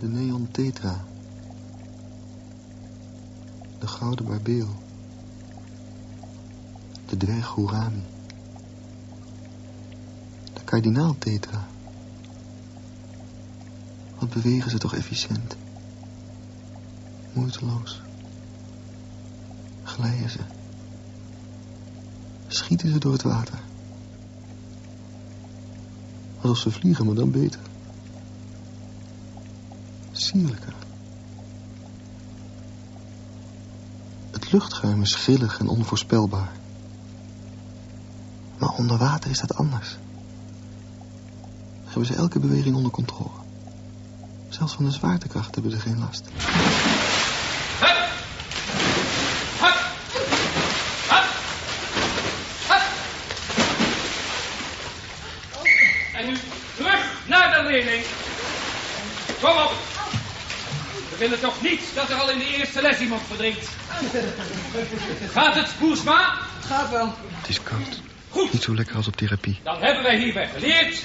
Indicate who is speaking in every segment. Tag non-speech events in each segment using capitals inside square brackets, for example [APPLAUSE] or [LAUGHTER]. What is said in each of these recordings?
Speaker 1: De neon tetra. De gouden barbeel. De dwerg Hurami. De kardinaal tetra. Wat bewegen ze toch efficiënt. Moeiteloos. Glijden ze. Schieten ze door het water. Alsof ze vliegen, maar dan beter. Het luchtruim is grillig en onvoorspelbaar. Maar onder water is dat anders. Hebben ze elke beweging onder controle. Zelfs van de zwaartekracht hebben ze geen last.
Speaker 2: Hup! Hup! Hup! Hup! En nu terug naar de leerling. Kom op. We willen toch niet dat er al in de eerste les iemand verdrinkt. Gaat het, Boersma?
Speaker 3: Gaat wel.
Speaker 1: Het is koud.
Speaker 2: Goed.
Speaker 1: Niet zo lekker als op therapie.
Speaker 2: Dan hebben wij hierbij geleerd.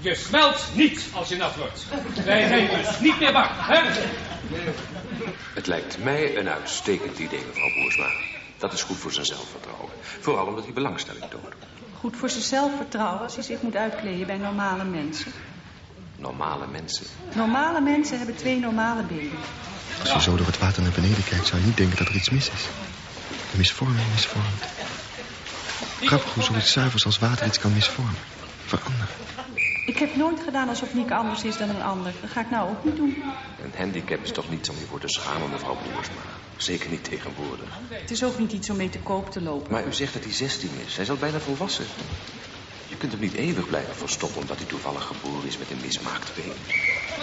Speaker 2: Je smelt niet als je nat wordt. Wij zijn dus niet meer bang, hè?
Speaker 4: Het lijkt mij een uitstekend idee, mevrouw Boersma. Dat is goed voor zijn zelfvertrouwen. Vooral omdat hij belangstelling toont.
Speaker 5: Goed voor zijn zelfvertrouwen als hij zich moet uitkleden bij normale mensen.
Speaker 4: Normale mensen.
Speaker 5: Normale mensen hebben twee normale benen.
Speaker 1: Als je zo door het water naar beneden kijkt, zou je niet denken dat er iets mis is. De misvorming misvormt. Grappig hoe zoiets zuivers als water iets kan misvormen. Veranderen.
Speaker 5: Ik heb nooit gedaan alsof Niek anders is dan een ander. Dat ga ik nou ook niet doen.
Speaker 4: Een handicap is toch niets om je voor te schamen, mevrouw Boersma. Zeker niet tegenwoordig.
Speaker 5: Het is ook niet iets om mee te koop te lopen.
Speaker 4: Maar u zegt dat hij 16 is. Hij is al bijna volwassen. Je kunt hem niet eeuwig blijven verstoppen omdat hij toevallig geboren is met een mismaakt been.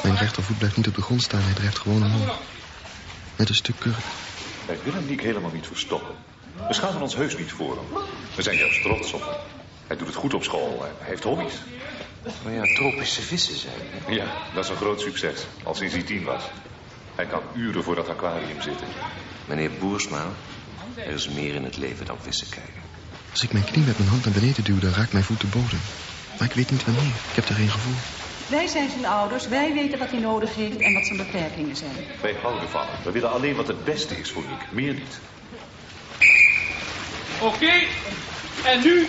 Speaker 1: Mijn rechtervoet blijft niet op de grond staan. Hij drijft gewoon omhoog. Net een stuk kurk.
Speaker 6: Wij willen Niek helemaal niet verstoppen. We schamen ons heus niet voor hem. We zijn juist trots op hem. Hij doet het goed op school. Hij heeft hobby's.
Speaker 4: Maar ja, tropische vissen zijn. hè?
Speaker 6: Ja, dat is een groot succes. Al sinds hij tien was. Hij kan uren voor dat aquarium zitten.
Speaker 4: Meneer Boersma, er is meer in het leven dan vissen kijken.
Speaker 1: Als ik mijn knie met mijn hand naar beneden duw, dan raakt mijn voet de bodem. Maar ik weet niet wanneer. Ik heb er geen gevoel.
Speaker 5: Wij zijn zijn ouders, wij weten wat hij nodig heeft en wat zijn beperkingen zijn.
Speaker 6: Wij houden van hem. We willen alleen wat het beste is voor Niek. Meer niet.
Speaker 2: Oké. En nu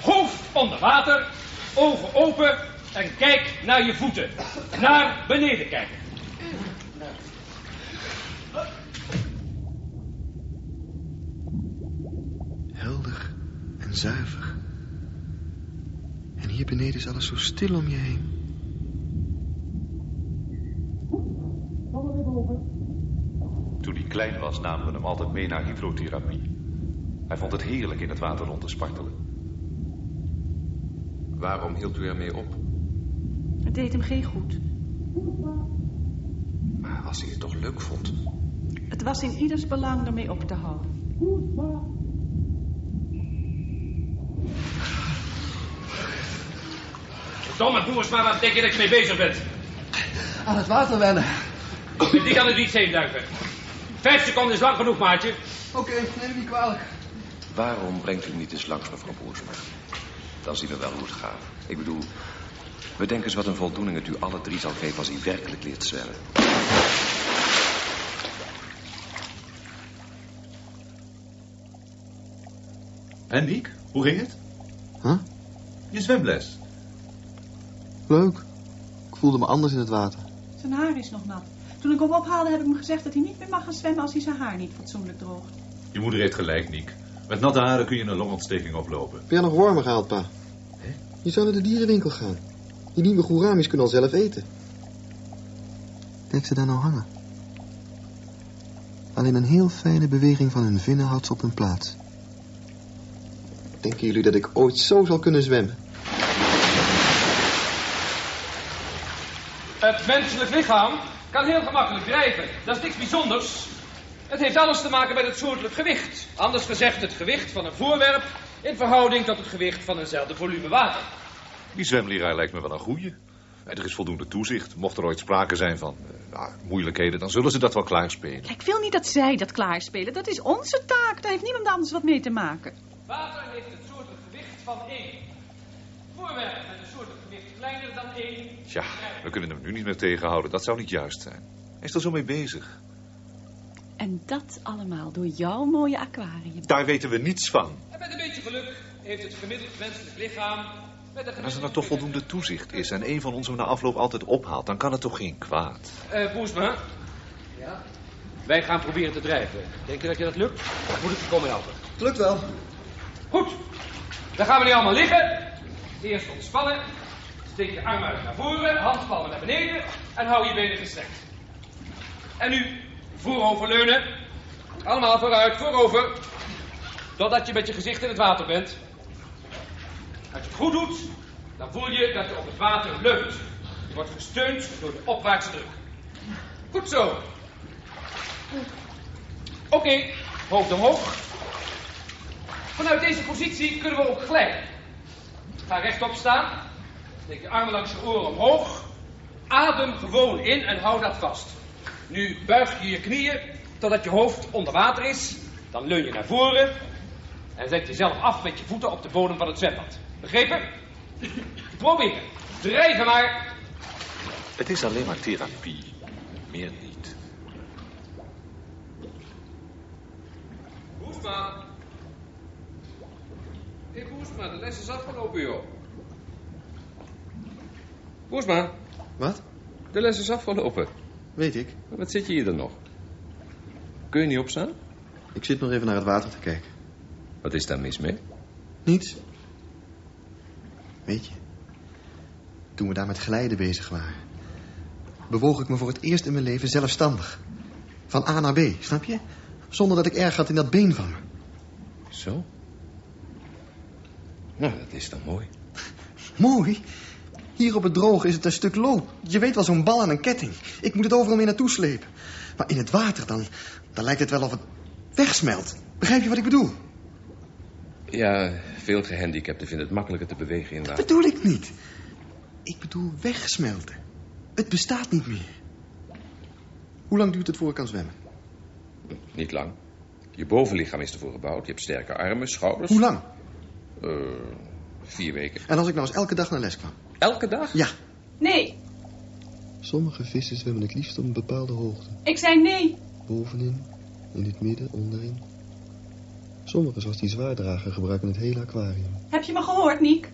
Speaker 2: hoofd onder water, ogen open en kijk naar je voeten. Naar beneden kijken.
Speaker 1: Helder en zuiver. En hier beneden is alles zo stil om je heen.
Speaker 6: Toen hij klein was, namen we hem altijd mee naar hydrotherapie. Hij vond het heerlijk in het water rond te spartelen.
Speaker 4: Waarom hield u ermee op?
Speaker 5: Het deed hem geen goed.
Speaker 4: Maar als hij het toch leuk vond.
Speaker 5: Het was in ieders belang ermee op te houden.
Speaker 2: Domme Boersma, wat denk je dat je mee bezig bent?
Speaker 3: Aan het water wennen.
Speaker 2: Met die kan het niet heen duiken. Vijf seconden is lang genoeg, maatje.
Speaker 3: Oké, neem me niet kwalijk.
Speaker 4: Waarom brengt u niet eens langs, mevrouw Boersma? Dan zien we wel hoe het gaat. Ik bedoel, bedenk eens wat een voldoening het u alle drie zal geven als hij werkelijk leert zwemmen.
Speaker 6: En Niek, hoe ging het?
Speaker 1: Huh?
Speaker 6: Je zwemles.
Speaker 1: Leuk. Ik voelde me anders in het water.
Speaker 5: Zijn haar is nog nat. Toen ik hem ophaalde heb ik hem gezegd dat hij niet meer mag gaan zwemmen als hij zijn haar niet fatsoenlijk droogt.
Speaker 6: Je moeder heeft gelijk, Niek. Met natte haren kun je een longontsteking oplopen.
Speaker 1: Ben je nog wormen gehaald, pa? Je zou naar de dierenwinkel gaan. Die nieuwe gouramis kunnen al zelf eten. Kijk ze daar nou hangen. Alleen een heel fijne beweging van hun vinnen houdt ze op hun plaats. Denken jullie dat ik ooit zo zal kunnen zwemmen?
Speaker 2: Het menselijk lichaam kan heel gemakkelijk drijven. Dat is niks bijzonders. Het heeft alles te maken met het soortelijk gewicht. Anders gezegd het gewicht van een voorwerp in verhouding tot het gewicht van eenzelfde volume water.
Speaker 6: Die zwemleraar lijkt me wel een goeie. Er is voldoende toezicht. Mocht er ooit sprake zijn van eh, nou, moeilijkheden, dan zullen ze dat wel klaarspelen.
Speaker 5: Ik wil niet dat zij dat klaarspelen. Dat is onze taak. Daar heeft niemand anders wat mee te maken.
Speaker 2: Water heeft het soortelijk gewicht van één. Voorwerpen met een soortelijk gewicht kleiner dan één.
Speaker 6: Tja, we kunnen hem nu niet meer tegenhouden. Dat zou niet juist zijn. Hij is er zo mee bezig.
Speaker 7: En dat allemaal door jouw mooie aquarium.
Speaker 6: Daar weten we niets van.
Speaker 2: En met een beetje geluk heeft het gemiddeld menselijk lichaam...
Speaker 6: En als er dan toch voldoende toezicht is en een van ons hem na afloop altijd ophaalt, dan kan het toch geen kwaad.
Speaker 2: Eh, Boesma. Ja? Wij gaan proberen te drijven. Denk je dat je dat lukt? Of moet ik je komen helpen?
Speaker 8: Het lukt wel.
Speaker 2: Goed. Dan gaan we nu allemaal liggen. Eerst ontspannen. Steek je armen uit naar voren, handpalmen naar beneden en hou je benen gestrekt. En nu vooroverleunen. Allemaal vooruit, voorover. Totdat je met je gezicht in het water bent. Als je het goed doet, dan voel je dat je op het water leunt. Je wordt gesteund door de opwaartse druk. Goed zo. Oké, hoofd omhoog. Vanuit deze positie kunnen we ook glijden. Ga rechtop staan. Steek je armen langs je oren omhoog. Adem gewoon in en hou dat vast. Nu buig je je knieën totdat je hoofd onder water is. Dan leun je naar voren. En zet jezelf af met je voeten op de bodem van het zwembad. Begrepen? Probeer. Drijven maar.
Speaker 6: Het is alleen maar therapie. Meer niet.
Speaker 2: Boesma. Hé hey, Boesma, de les is afgelopen, joh. Boesma,
Speaker 3: Wat?
Speaker 2: de les is afgelopen.
Speaker 3: Weet ik.
Speaker 2: Wat zit je hier dan nog? Kun je niet opstaan?
Speaker 3: Ik zit nog even naar het water te kijken.
Speaker 2: Wat is daar mis mee?
Speaker 3: Niets. Weet je, toen we daar met glijden bezig waren, bewoog ik me voor het eerst in mijn leven zelfstandig. Van A naar B, snap je? Zonder dat ik erg had in dat been van me.
Speaker 2: Zo? Nou, dat is dan mooi.
Speaker 3: Mooi. Hier op het droge is het een stuk loop. Je weet wel, zo'n bal aan een ketting. Ik moet het overal mee naartoe slepen. Maar in het water, dan, dan lijkt het wel of het wegsmelt. Begrijp je wat ik bedoel?
Speaker 2: Ja, veel gehandicapten vinden het makkelijker te bewegen in
Speaker 3: Dat
Speaker 2: water.
Speaker 3: bedoel ik niet. Ik bedoel wegsmelten. Het bestaat niet meer. Hoe lang duurt het voor ik kan zwemmen?
Speaker 2: Niet lang. Je bovenlichaam is ervoor gebouwd. Je hebt sterke armen, schouders.
Speaker 3: Hoe lang?
Speaker 2: Eh, vier weken.
Speaker 3: En als ik nou eens elke dag naar les kwam?
Speaker 2: Elke dag?
Speaker 3: Ja.
Speaker 7: Nee,
Speaker 3: Sommige vissen zwemmen het liefst op een bepaalde hoogte.
Speaker 7: ik zei nee.
Speaker 3: Bovenin, in het midden, onderin. Sommigen, zoals die zwaardrager, gebruiken het hele aquarium.
Speaker 5: Heb je me gehoord, Niek?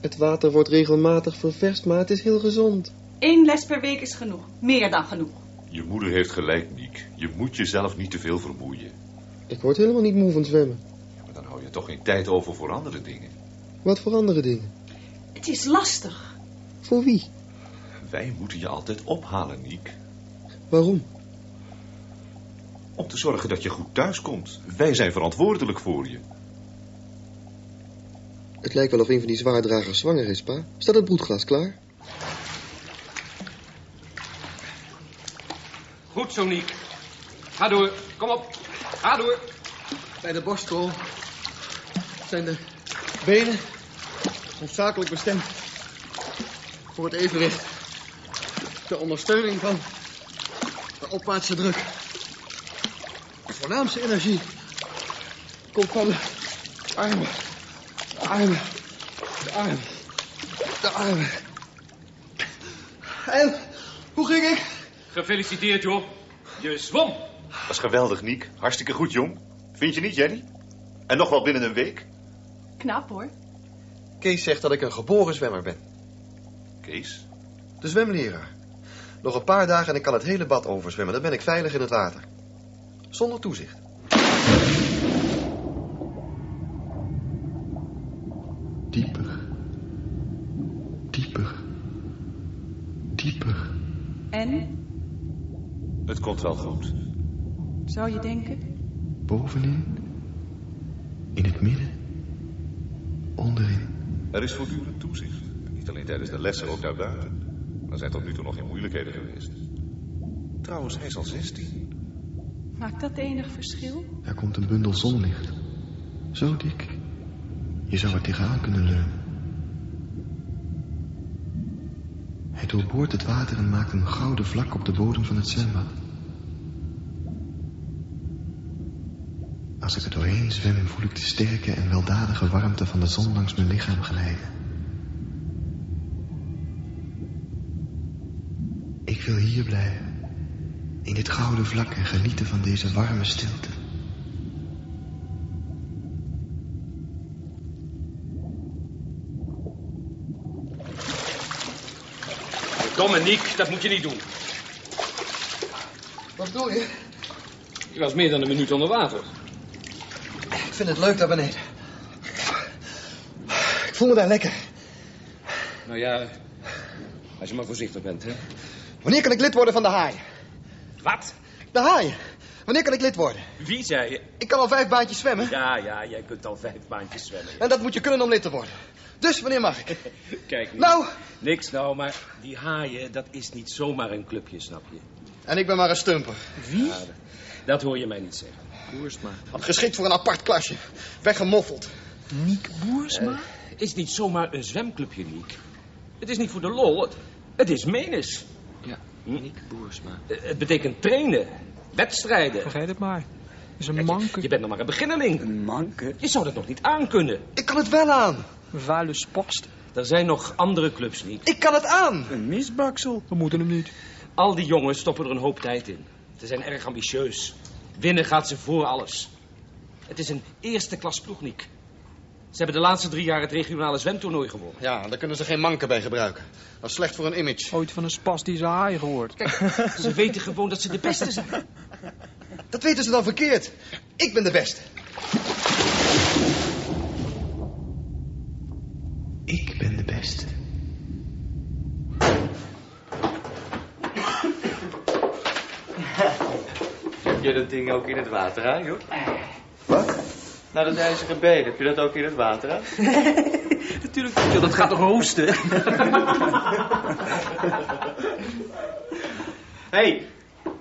Speaker 3: Het water wordt regelmatig ververst, maar het is heel gezond.
Speaker 5: Eén les per week is genoeg. Meer dan genoeg.
Speaker 6: Je moeder heeft gelijk, Niek. Je moet jezelf niet te veel vermoeien.
Speaker 3: Ik word helemaal niet moe van zwemmen.
Speaker 6: Ja, maar dan hou je toch geen tijd over voor andere dingen.
Speaker 3: Wat voor andere dingen?
Speaker 5: Het is lastig.
Speaker 3: Voor wie?
Speaker 6: Wij moeten je altijd ophalen, Niek.
Speaker 3: Waarom?
Speaker 6: Om te zorgen dat je goed thuiskomt. Wij zijn verantwoordelijk voor je.
Speaker 3: Het lijkt wel of een van die zwaardragers zwanger is, pa. Staat het broedglas klaar?
Speaker 2: Goed zo, Niek. Ga door. Kom op. Ga door.
Speaker 8: Bij de borstrol zijn de benen noodzakelijk bestemd voor het evenwicht. De ondersteuning van de opwaartse druk. De voornaamste energie komt van de armen. De armen. De armen. De armen. En, hoe ging ik?
Speaker 2: Gefeliciteerd, joh. Je zwom.
Speaker 6: Dat is geweldig, Niek. Hartstikke goed, jong. Vind je niet, Jenny? En nog wel binnen een week?
Speaker 5: Knap, hoor.
Speaker 3: Kees zegt dat ik een geboren zwemmer ben.
Speaker 6: Kees?
Speaker 3: De zwemleraar. Nog een paar dagen en ik kan het hele bad overzwemmen. Dan ben ik veilig in het water. Zonder toezicht. Dieper. Dieper. Dieper.
Speaker 5: En,
Speaker 6: Het komt wel goed.
Speaker 5: zou je denken?
Speaker 3: Bovenin. In het midden. Onderin.
Speaker 6: Er is voortdurend toezicht. Niet alleen tijdens de lessen, ook daarbuiten. Er zijn tot nu toe nog geen moeilijkheden geweest. Trouwens, hij is al 16.
Speaker 5: Maakt dat enig verschil?
Speaker 3: Daar komt een bundel zonlicht. Zo dik. Je zou er tegenaan kunnen leunen. Hij doorboort het water en maakt een gouden vlak op de bodem van het zwembad. Als ik er doorheen zwem, voel ik de sterke en weldadige warmte van de zon langs mijn lichaam glijden.
Speaker 1: Ik wil hier blijven. In dit gouden vlak en genieten van deze warme stilte.
Speaker 9: Dominique, dat moet je niet doen.
Speaker 3: Wat bedoel je?
Speaker 9: Je was meer dan een minuut onder water.
Speaker 3: Vind het leuk daar beneden. Ik voel me daar lekker.
Speaker 9: Nou ja, als je maar voorzichtig bent, hè.
Speaker 3: Wanneer kan ik lid worden van de haai?
Speaker 9: Wat?
Speaker 3: De haai. Wanneer kan ik lid worden?
Speaker 9: Wie zei je?
Speaker 3: Ik kan al vijf baantjes zwemmen.
Speaker 9: Ja, ja, jij kunt al vijf baantjes zwemmen.
Speaker 3: En dat moet je kunnen om lid te worden. Dus wanneer mag ik? [LAUGHS]
Speaker 9: Kijk nu.
Speaker 3: Nou,
Speaker 9: Niks nou, maar die haaien, dat is niet zomaar een clubje, snap je?
Speaker 3: en ik ben maar een stumper.
Speaker 9: Wie? dat, dat hoor je mij niet zeggen.
Speaker 10: Boersma.
Speaker 3: Geschikt voor een apart klasje. Weggemoffeld.
Speaker 10: Niek Boersma?
Speaker 9: Het is niet zomaar een zwemclubje, Niek. Het is niet voor de lol, het, het is menis.
Speaker 10: Ja,
Speaker 9: Hm?
Speaker 10: Niek Boersma.
Speaker 9: Eh, Het betekent trainen, wedstrijden.
Speaker 10: Vergeet het maar. is een
Speaker 9: je-
Speaker 10: manke.
Speaker 9: Je bent nog maar een beginneling.
Speaker 10: Een manke?
Speaker 9: Je zou dat nog niet aankunnen.
Speaker 3: Ik kan het wel aan.
Speaker 10: Vuile spost.
Speaker 9: Er zijn nog andere clubs, Niek.
Speaker 3: Ik kan het aan.
Speaker 10: Een misbaksel. We moeten hem niet.
Speaker 9: Al die jongens stoppen er een hoop tijd in. Ze zijn erg ambitieus. Winnen gaat ze voor alles. Het is een eerste klas ploeg, Niek. Ze hebben de laatste drie jaar het regionale zwemtoernooi gewonnen.
Speaker 3: Ja, daar kunnen ze geen manken bij gebruiken. Dat is slecht voor een image.
Speaker 10: Ooit van een spastische haai gehoord.
Speaker 9: Ze weten gewoon dat ze de beste zijn.
Speaker 3: Dat weten ze dan verkeerd. Ik ben de beste.
Speaker 1: Ik ben de beste.
Speaker 11: Heb je dat ding ook in het water aan, joh?
Speaker 3: Wat?
Speaker 11: Nou, dat ijzeren been, heb je dat ook in het water aan? [LAUGHS]
Speaker 10: Natuurlijk niet, joh. Dat gaat toch roesten? [LAUGHS] hey,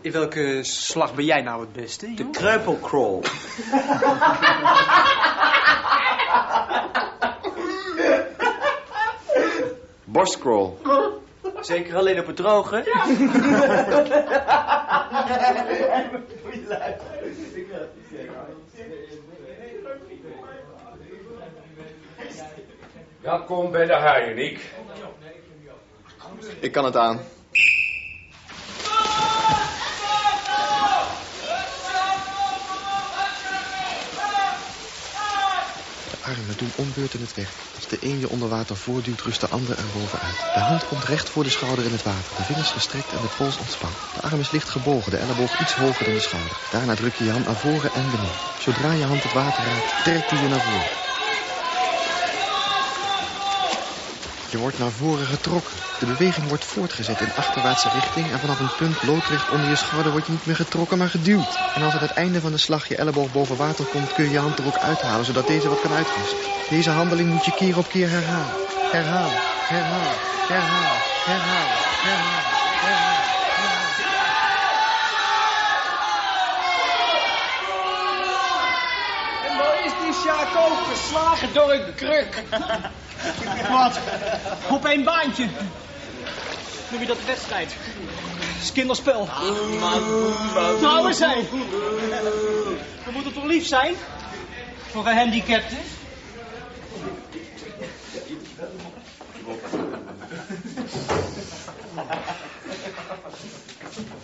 Speaker 10: in welke slag ben jij nou het beste,
Speaker 11: De kreupelcrawl. [LAUGHS]
Speaker 3: Borstcrawl.
Speaker 11: Zeker alleen op het droge?
Speaker 9: Welkom bij de haaien, Niek.
Speaker 3: Ik kan het aan.
Speaker 1: Armen doen onbeurten het werk. Als de een je onder water voortduwt, rust de ander er bovenuit. De hand komt recht voor de schouder in het water. De vingers gestrekt en de pols ontspannen. De arm is licht gebogen, de elleboog iets hoger dan de schouder. Daarna druk je je hand naar voren en beneden. Zodra je hand het water raakt, trekt hij je naar voren. Je wordt naar voren getrokken. De beweging wordt voortgezet in achterwaartse richting... en vanaf een punt loodrecht onder je schouder word je niet meer getrokken, maar geduwd. En als aan het einde van de slag je elleboog boven water komt... kun je je hand er ook uithalen, zodat deze wat kan uitrusten. Deze handeling moet je keer op keer herhalen. Herhalen, herhalen, herhalen, herhalen,
Speaker 10: is die Sjaak ook geslagen door een kruk? [LAUGHS] Wat? Op één baantje. Noem je dat wedstrijd? Is kinderspel. Trouwen zijn. We moeten toch lief zijn? Voor gehandicapten?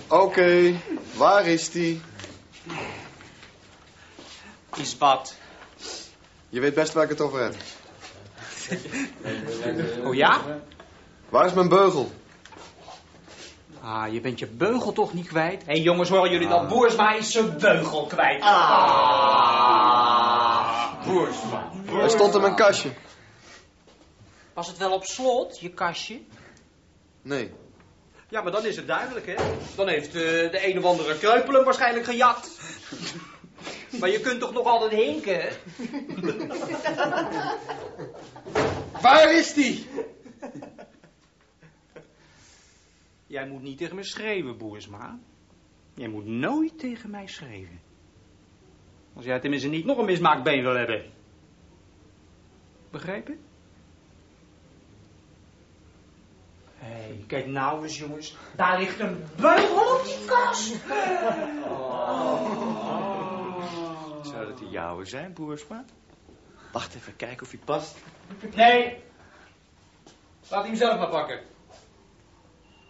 Speaker 3: Oké, waar is die?
Speaker 10: Is bad.
Speaker 3: Je weet best waar ik het over heb.
Speaker 10: Oh ja?
Speaker 3: Waar is mijn beugel?
Speaker 10: Ah, je bent je beugel toch niet kwijt? Hé jongens, horen jullie dat? Boersma is zijn beugel kwijt. Ah. Boersma.
Speaker 3: Hij stond in mijn kastje.
Speaker 10: Was het wel op slot, je kastje?
Speaker 3: Nee.
Speaker 10: Ja, maar dan is het duidelijk, hè? Dan heeft eh, de een of andere kreupel hem waarschijnlijk gejat. [LAUGHS] maar je kunt toch nog altijd hinken, hè? [LAUGHS]
Speaker 3: Waar is die?
Speaker 10: Jij moet niet tegen me schreeuwen, Boersma. Jij moet nooit tegen mij schreeuwen. Als jij tenminste niet nog een mismaakbeen wil hebben. Begrepen? Hé, hey, kijk nou eens, jongens. Daar ligt een beugel op die kast.
Speaker 11: Zou dat die jouwe zijn, Boersma? Wacht even, kijken of hij past.
Speaker 10: Nee. Laat hij hem zelf maar pakken.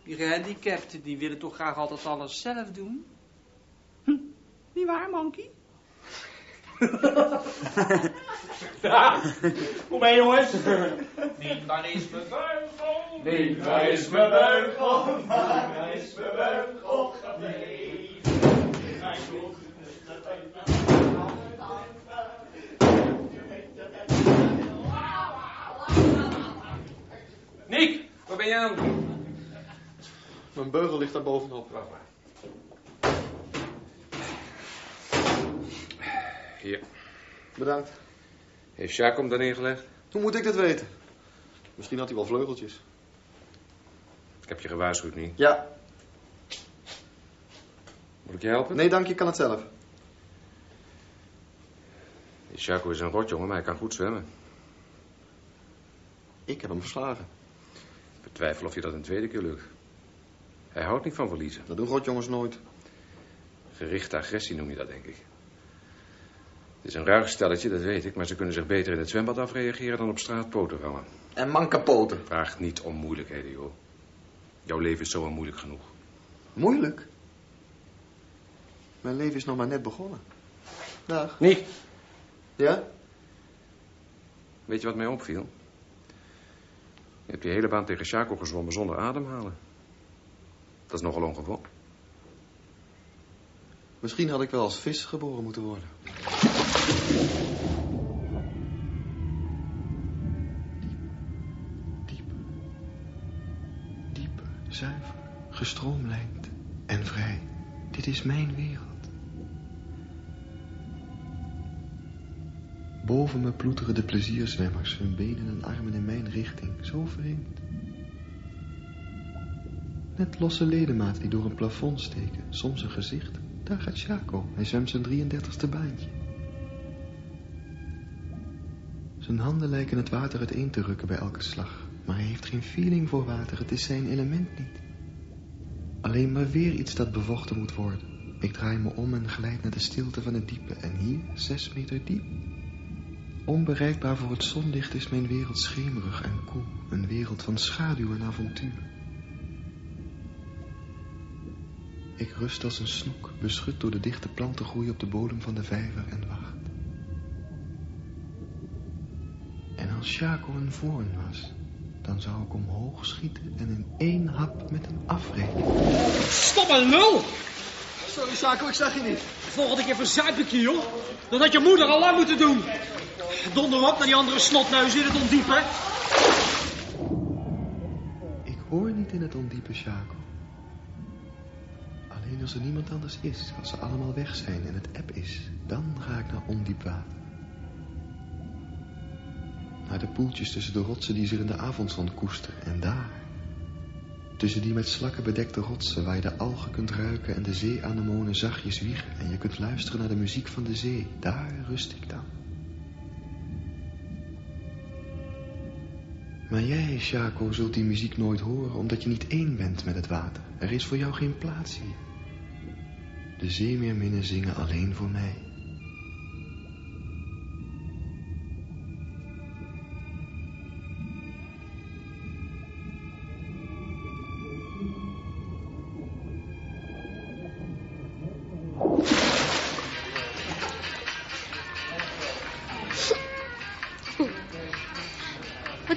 Speaker 12: Die gehandicapten, die willen toch graag altijd alles zelf doen?
Speaker 5: Niet waar, Monkey?
Speaker 10: Ja, [LAUGHS] kom mee jongens.
Speaker 9: Niet waar is mijn beugel?
Speaker 10: Niet waar is mijn beugel? Waar is mijn beugel
Speaker 9: Nick, wat ben jij aan het doen?
Speaker 1: Mijn beugel ligt daar bovenop.
Speaker 9: Wacht maar. Hier.
Speaker 1: Bedankt.
Speaker 9: Heeft Jacques hem daar neergelegd?
Speaker 1: Hoe moet ik dat weten? Misschien had hij wel vleugeltjes.
Speaker 9: Ik heb je gewaarschuwd, niet.
Speaker 1: Ja.
Speaker 9: Moet ik je helpen?
Speaker 1: Nee, dank je, ik kan het zelf.
Speaker 9: Jacques is een rotjongen, maar hij kan goed zwemmen.
Speaker 1: Ik heb hem verslagen.
Speaker 9: Ik betwijfel of je dat een tweede keer lukt. Hij houdt niet van verliezen.
Speaker 1: Dat doen rotjongens nooit.
Speaker 9: Gerichte agressie noem je dat, denk ik. Het is een ruig stelletje, dat weet ik, maar ze kunnen zich beter in het zwembad afreageren dan op straat poten vangen.
Speaker 1: En man kapoten.
Speaker 9: Vraag niet om moeilijkheden, joh. Jouw leven is zo al moeilijk genoeg.
Speaker 1: Moeilijk? Mijn leven is nog maar net begonnen. Dag.
Speaker 9: Niet.
Speaker 1: Ja?
Speaker 9: Weet je wat mij opviel? Je hebt die hele baan tegen Chaco gezwommen zonder ademhalen. Dat is nogal ongewoon.
Speaker 1: Misschien had ik wel als vis geboren moeten worden. Diep, diep, diep, zuiver, gestroomlijnd en vrij. Dit is mijn wereld. Boven me ploeteren de plezierzwemmers, hun benen en armen in mijn richting. Zo vreemd. Net losse ledematen die door een plafond steken. Soms een gezicht. Daar gaat Chaco. Hij zwemt zijn 33ste baantje. Zijn handen lijken het water uiteen te rukken bij elke slag. Maar hij heeft geen feeling voor water. Het is zijn element niet. Alleen maar weer iets dat bevochten moet worden. Ik draai me om en glijd naar de stilte van het diepe. En hier, zes meter diep. Onbereikbaar voor het zonlicht is mijn wereld schemerig en koel. Een wereld van schaduw en avontuur. Ik rust als een snoek, beschut door de dichte plantengroei op de bodem van de vijver en wacht. En als Chaco een voorn was, dan zou ik omhoog schieten en in één hap met hem afrekenen.
Speaker 10: Stop een lul!
Speaker 1: Sorry, Chaco, ik zag je niet.
Speaker 10: Volgende keer verzuip ik je, joh. Dat had je moeder al lang moeten doen. Donder op naar die andere snotneus in het ondiepe.
Speaker 1: Ik hoor niet in het ondiepe, Chaco. Alleen als er niemand anders is, als ze allemaal weg zijn en het eb is, dan ga ik naar ondiep water. Naar de poeltjes tussen de rotsen die zich in de avondzon koesteren. En daar, tussen die met slakken bedekte rotsen, waar je de algen kunt ruiken en de zeeanemonen zachtjes wiegen. En je kunt luisteren naar de muziek van de zee. Daar rust ik dan. Maar jij, Chaco, zult die muziek nooit horen, omdat je niet één bent met het water. Er is voor jou geen plaats hier. De zeemeerminnen zingen alleen voor mij.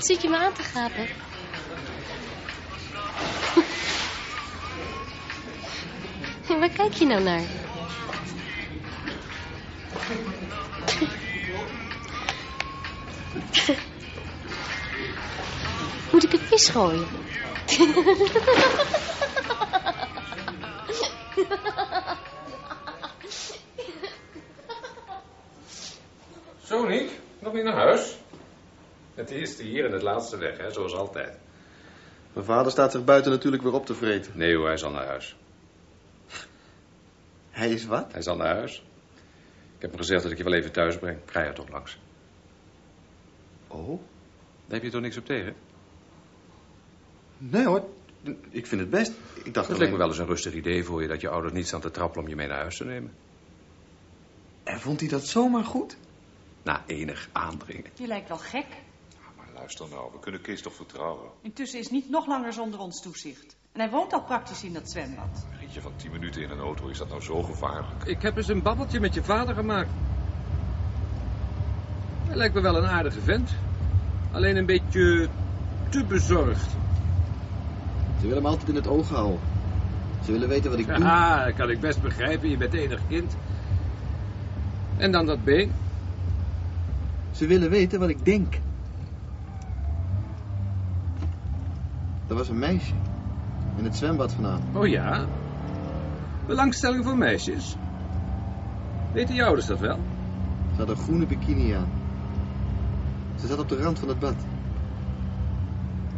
Speaker 13: Wat zit je me aan te gapen? [LAUGHS] Waar kijk je nou naar? [LAUGHS] Moet ik een vis gooien? [LAUGHS]
Speaker 9: Zo, Nick. Nog niet naar huis? Het eerste hier en het laatste weg, hè, zoals altijd.
Speaker 1: Mijn vader staat zich buiten natuurlijk weer op te vreten.
Speaker 9: Nee hoor, hij zal naar huis.
Speaker 1: Hij is wat?
Speaker 9: Hij zal naar huis. Ik heb hem gezegd dat ik je wel even thuis breng. Ga je toch langs?
Speaker 1: Oh?
Speaker 9: Daar heb je toch niks op tegen?
Speaker 1: Nee hoor, ik vind het best. Ik dacht
Speaker 9: Het
Speaker 1: alleen...
Speaker 9: lijkt me wel eens een rustig idee voor je dat je ouders niet staan te trappelen om je mee naar huis te nemen.
Speaker 1: En vond hij dat zomaar goed?
Speaker 9: Na enig aandringen.
Speaker 5: Je lijkt wel gek.
Speaker 6: Luister nou, we kunnen Kees toch vertrouwen?
Speaker 5: Intussen is niet nog langer zonder ons toezicht.
Speaker 14: En hij woont al praktisch in dat zwembad.
Speaker 6: Een ritje van 10 minuten in een auto, is dat nou zo gevaarlijk?
Speaker 9: Ik heb eens een babbeltje met je vader gemaakt. Hij lijkt me wel een aardige vent. Alleen een beetje te bezorgd.
Speaker 3: Ze willen me altijd in het oog houden. Ze willen weten wat ik doe.
Speaker 9: Ja, dat kan ik best begrijpen. Je bent enig kind. En dan dat been.
Speaker 3: Ze willen weten wat ik denk. Er was een meisje. In het zwembad vanavond.
Speaker 9: Oh ja? Belangstelling voor meisjes. Weten je ouders dat wel?
Speaker 3: Ze had een groene bikini aan. Ze zat op de rand van het bad.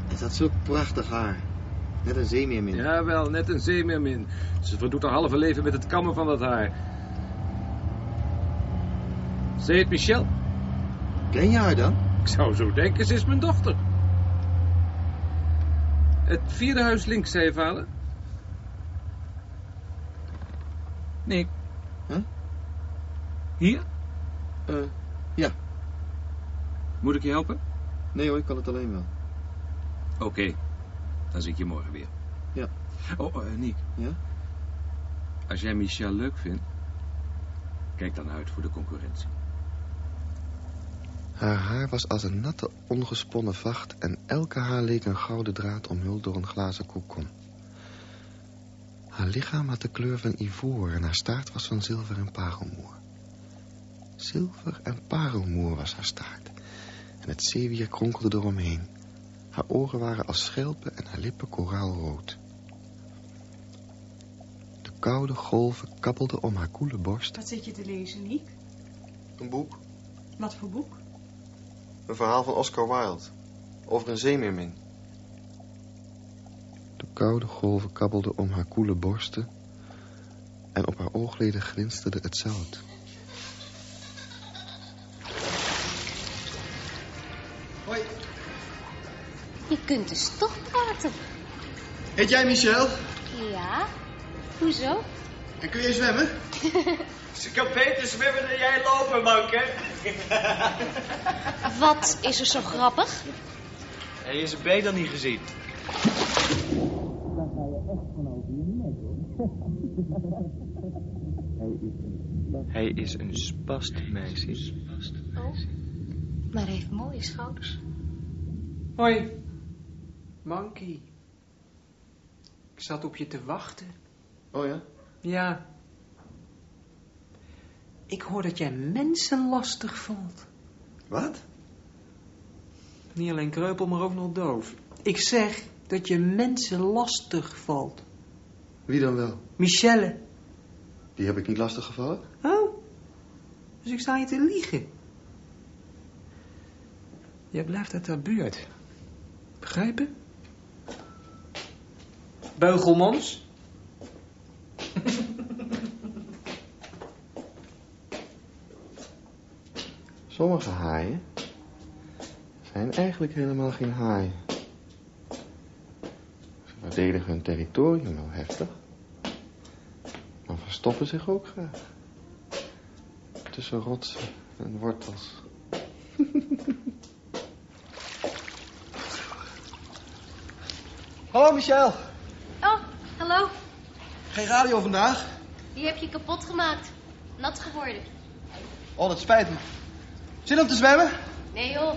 Speaker 3: En ze had zulk prachtig haar. Net een zeemeermin.
Speaker 9: Jawel, net een zeemeermin. Ze verdoet haar halve leven met het kammen van dat haar. Ze heet Michel.
Speaker 3: Ken je haar dan?
Speaker 9: Ik zou zo denken, ze is mijn dochter. Het vierde huis links, zei je vader? Nee.
Speaker 3: Huh?
Speaker 9: Hier?
Speaker 3: Eh, ja.
Speaker 9: Moet ik je helpen?
Speaker 3: Nee hoor, ik kan het alleen wel.
Speaker 9: Oké, dan zie ik je morgen weer.
Speaker 3: Ja.
Speaker 9: Oh, uh, Niek.
Speaker 3: Ja?
Speaker 9: Als jij Michel leuk vindt, kijk dan uit voor de concurrentie.
Speaker 1: Haar haar was als een natte, ongesponnen vacht... en elke haar leek een gouden draad omhuld door een glazen kokon. Haar lichaam had de kleur van ivoor... en haar staart was van zilver en parelmoer. Zilver en parelmoer was haar staart... en het zeewier kronkelde eromheen. Haar oren waren als schelpen en haar lippen koraalrood. De koude golven kabbelden om haar koele borst...
Speaker 14: Wat zit je te lezen, Niek?
Speaker 3: Een boek.
Speaker 14: Wat voor boek?
Speaker 3: Een verhaal van Oscar Wilde. Over een zeemeermin.
Speaker 1: De koude golven kabbelden om haar koele borsten... en op haar oogleden glinsterde het zout.
Speaker 3: Hoi.
Speaker 13: Je kunt dus toch praten.
Speaker 3: Heet jij Michel?
Speaker 13: Ja? Hoezo?
Speaker 3: En kun je zwemmen? [LAUGHS]
Speaker 10: Ze kan beter zwemmen dan jij lopen, manke. [LAUGHS]
Speaker 13: Wat is er zo grappig?
Speaker 11: Je zijn been dan niet gezien? Hij is een spast, meisje.
Speaker 13: Oh, maar hij heeft mooie schouders.
Speaker 15: Hoi. Monkey. Ik zat op je te wachten.
Speaker 3: Oh ja?
Speaker 15: Ja. Ik hoor dat jij mensen lastig valt.
Speaker 3: Wat?
Speaker 15: Niet alleen kreupel, maar ook nog doof. Ik zeg dat je mensen lastig valt.
Speaker 3: Wie dan wel?
Speaker 15: Michelle.
Speaker 3: Die heb ik niet lastig gevallen.
Speaker 15: Oh. Dus ik sta je te liegen. Jij blijft uit haar buurt. Begrijpen? Beugelmans? [LAUGHS]
Speaker 1: Sommige haaien zijn eigenlijk helemaal geen haaien. Ze verdedigen hun territorium wel heftig, maar verstoppen zich ook graag. Tussen rotsen en wortels.
Speaker 3: Hallo Michel.
Speaker 13: Oh, hallo.
Speaker 3: Geen radio vandaag?
Speaker 13: Die heb je kapot gemaakt. Nat geworden.
Speaker 3: Oh, dat spijt me. Zin om te zwemmen?
Speaker 13: Nee joh,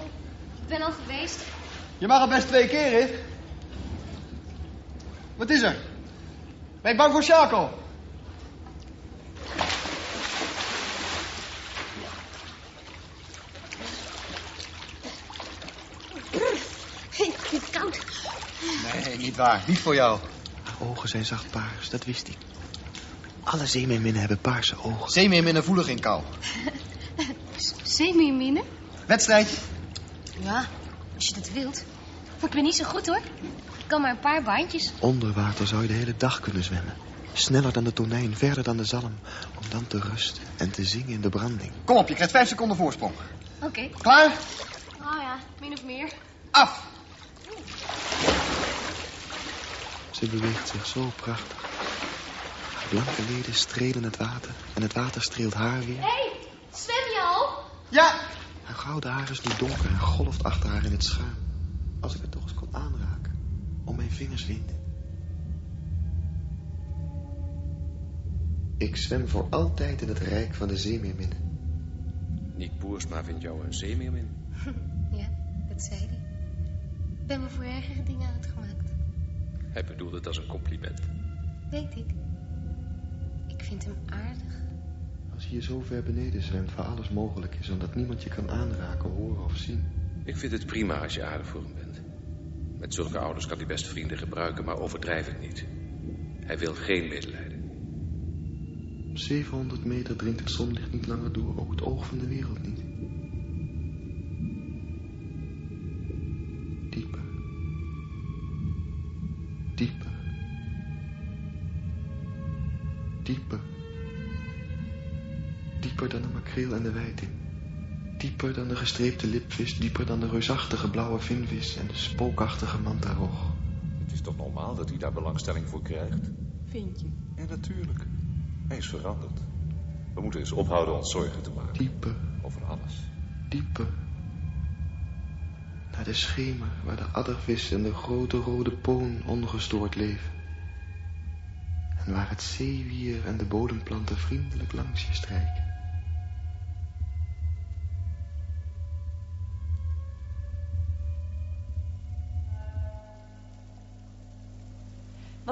Speaker 13: ik ben al geweest.
Speaker 3: Je mag er best twee keer in. Wat is er? Ben je bang voor Chaco?
Speaker 13: Ik vind het koud.
Speaker 3: Nee, niet waar. Niet voor jou.
Speaker 1: Haar ogen zijn zacht paars, dat wist ik. Alle zeemeerminnen hebben paarse ogen.
Speaker 3: Zeemeerminnen voelen geen kou.
Speaker 13: Zeemeerminnen?
Speaker 3: Wedstrijdje?
Speaker 13: Ja, als je dat wilt. Maar ik ben niet zo goed hoor. Ik kan maar een paar baantjes.
Speaker 1: Onder water zou je de hele dag kunnen zwemmen. Sneller dan de tonijn, verder dan de zalm. Om dan te rusten en te zingen in de branding.
Speaker 3: Kom op, je krijgt vijf seconden voorsprong.
Speaker 13: Oké.
Speaker 3: Klaar?
Speaker 13: Oh ja, min of meer.
Speaker 3: Af!
Speaker 1: Ze beweegt zich zo prachtig. Haar blanke leden strelen het water en het water streelt haar weer.
Speaker 13: Hé, hey, zwem?
Speaker 3: Ja!
Speaker 1: Haar gouden haar is nu donker en golft achter haar in het schuim. Als ik het toch eens kon aanraken, om mijn vingers winden. Ik zwem voor altijd in het rijk van de zeemeerminnen.
Speaker 9: Nick Boersma vindt jou een zeemeermin. [LAUGHS]
Speaker 13: Ja, dat zei hij. Ik ben me voor ergere dingen uitgemaakt.
Speaker 9: Hij bedoelde het als een compliment.
Speaker 13: Weet ik. Ik vind hem aardig.
Speaker 1: Je hier zo ver beneden zwemt waar alles mogelijk is... omdat niemand je kan aanraken, horen of zien.
Speaker 9: Ik vind het prima als je aardig voor hem bent. Met zulke ouders kan hij best vrienden gebruiken, maar overdrijf het niet. Hij wil geen medelijden.
Speaker 1: Op 700 meter dringt het zonlicht niet langer door, ook het oog van de wereld niet. Dieper dan de makreel en de wijting. Dieper dan de gestreepte lipvis, dieper dan de reusachtige blauwe vinvis en de spookachtige mantarog.
Speaker 6: Het is toch normaal dat hij daar belangstelling voor krijgt?
Speaker 5: Vind je?
Speaker 6: Ja, natuurlijk. Hij is veranderd. We moeten eens ophouden ons zorgen te maken.
Speaker 1: Dieper.
Speaker 6: Over alles.
Speaker 1: Dieper. Naar de schemer waar de addervis en de grote rode poon ongestoord leven. En waar het zeewier en de bodemplanten vriendelijk langs je strijken.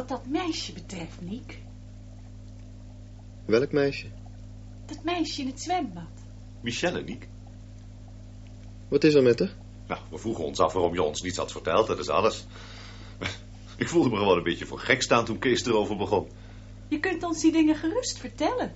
Speaker 5: Wat dat meisje betreft, Niek.
Speaker 1: Welk meisje?
Speaker 5: Dat meisje in het zwembad.
Speaker 6: Michelle, Niek.
Speaker 1: Wat is er met haar?
Speaker 6: Nou, we vroegen ons af waarom je ons niets had verteld, dat is alles. [LAUGHS] Ik voelde me gewoon een beetje voor gek staan toen Kees erover begon.
Speaker 5: Je kunt ons die dingen gerust vertellen.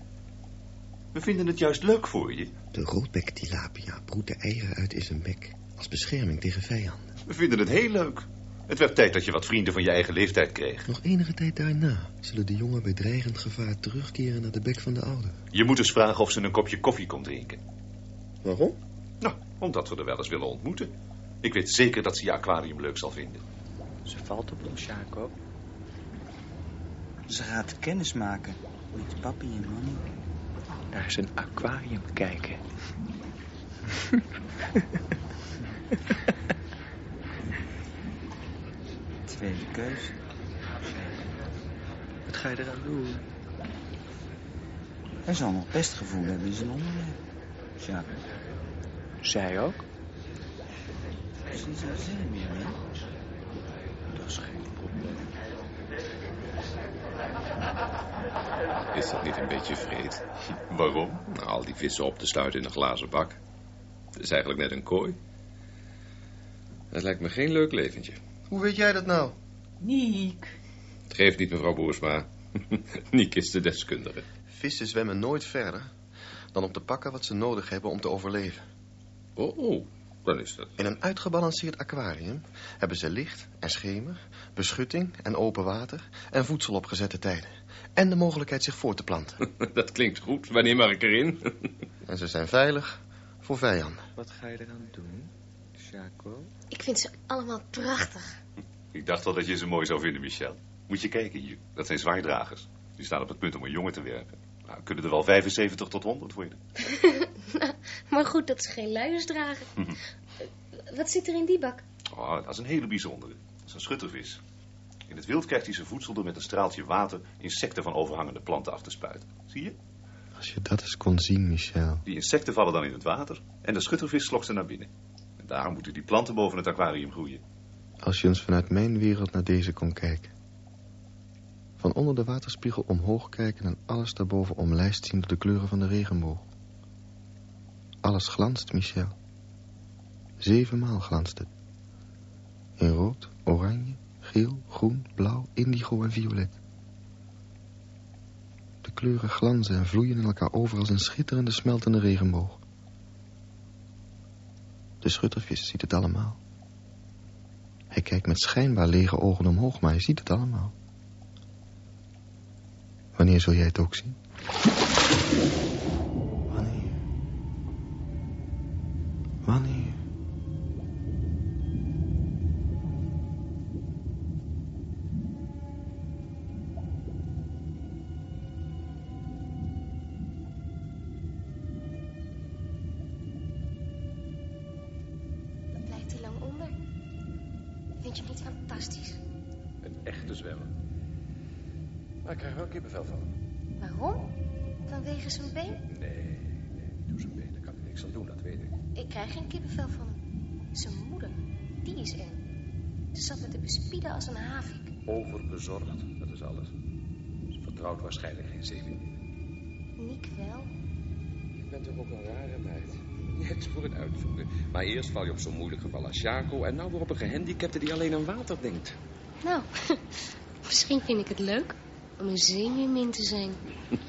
Speaker 6: We vinden het juist leuk voor je.
Speaker 1: De roodbektilapia broedt de eieren uit in zijn bek als bescherming tegen vijanden.
Speaker 6: We vinden het heel leuk. Het werd tijd dat je wat vrienden van je eigen leeftijd kreeg.
Speaker 1: Nog enige tijd daarna zullen de jongen bij dreigend gevaar terugkeren naar de bek van de ouder.
Speaker 6: Je moet eens vragen of ze een kopje koffie komt drinken.
Speaker 1: Waarom?
Speaker 6: Nou, omdat we er wel eens willen ontmoeten. Ik weet zeker dat ze je aquarium leuk zal vinden.
Speaker 11: Ze valt op ons, Jacob. Ze gaat kennis maken met papi en mami. Naar zijn aquarium kijken. [LAUGHS] Tweede keus. Wat ga je eraan doen? Hij zal nog best gevoel hebben in zijn onderwerp. Jacob. Zij ook? Ze is er zin meer in. Dat is geen probleem.
Speaker 9: Is dat niet een beetje vreed?
Speaker 6: Waarom?
Speaker 9: Nou, al die vissen op te sluiten in een glazen bak. Het is eigenlijk net een kooi. Het lijkt me geen leuk leventje.
Speaker 3: Hoe weet jij dat nou?
Speaker 5: Niek.
Speaker 9: Het geeft niet, mevrouw Boersma. [LAUGHS] Niek is de deskundige.
Speaker 1: Vissen zwemmen nooit verder dan om te pakken wat ze nodig hebben om te overleven.
Speaker 9: Oh, oh, dan is dat.
Speaker 1: In een uitgebalanceerd aquarium hebben ze licht en schemer, beschutting en open water en voedsel op gezette tijden. En de mogelijkheid zich voor te planten. [LAUGHS]
Speaker 9: dat klinkt goed. Wanneer mag ik erin? [LAUGHS]
Speaker 1: en ze zijn veilig voor vijanden.
Speaker 11: Wat ga je eraan doen, Jaco?
Speaker 13: Ik vind ze allemaal prachtig. [LAUGHS]
Speaker 6: Ik dacht wel dat je ze mooi zou vinden, Michel. Moet je kijken hier. Dat zijn zwaaidragers. Die staan op het punt om een jongen te werpen. Nou, kunnen er wel 75 tot 100 worden.
Speaker 13: Nou, [LAUGHS] maar goed dat ze geen luiers dragen. [LAUGHS] Wat zit er in die bak?
Speaker 6: Oh, dat is een hele bijzondere. Dat is een schuttervis. In het wild krijgt hij zijn voedsel door met een straaltje water insecten van overhangende planten af te spuiten. Zie je?
Speaker 1: Als je dat eens kon zien, Michel.
Speaker 6: Die insecten vallen dan in het water en de schuttervis slokt ze naar binnen. Daar moeten die planten boven het aquarium groeien.
Speaker 1: Als je eens vanuit mijn wereld naar deze kon kijken. Van onder de waterspiegel omhoog kijken en alles daarboven omlijst zien door de kleuren van de regenboog. Alles glanst, Michel. Zevenmaal glanst het. In rood, oranje, geel, groen, blauw, indigo en violet. De kleuren glanzen en vloeien in elkaar over als een schitterende smeltende regenboog. De schuttervis ziet het allemaal. Hij kijkt met schijnbaar lege ogen omhoog, maar hij ziet het allemaal. Wanneer zul jij het ook zien?
Speaker 13: Vind je niet fantastisch?
Speaker 9: Een echte zwemmer. Maar ik krijg wel kippenvel van.
Speaker 13: Waarom? Vanwege zijn been?
Speaker 4: Nee, nee, niet door zijn been. Daar kan hij niks aan doen, dat weet ik.
Speaker 13: Ik krijg geen kippenvel van hem. Zijn moeder, die is eng. Ze zat met te bespieden als een havik.
Speaker 4: Overbezorgd, dat is alles. Ze vertrouwt waarschijnlijk geen zeven.
Speaker 13: Niek wel.
Speaker 4: Je bent toch ook een rare meid. Net voor het uitzoeken. Maar eerst val je op zo'n moeilijk geval als Jaco... en nou weer op een gehandicapte die alleen aan water denkt.
Speaker 13: Nou, [LAUGHS] misschien vind ik het leuk om een zeemeermin te zijn.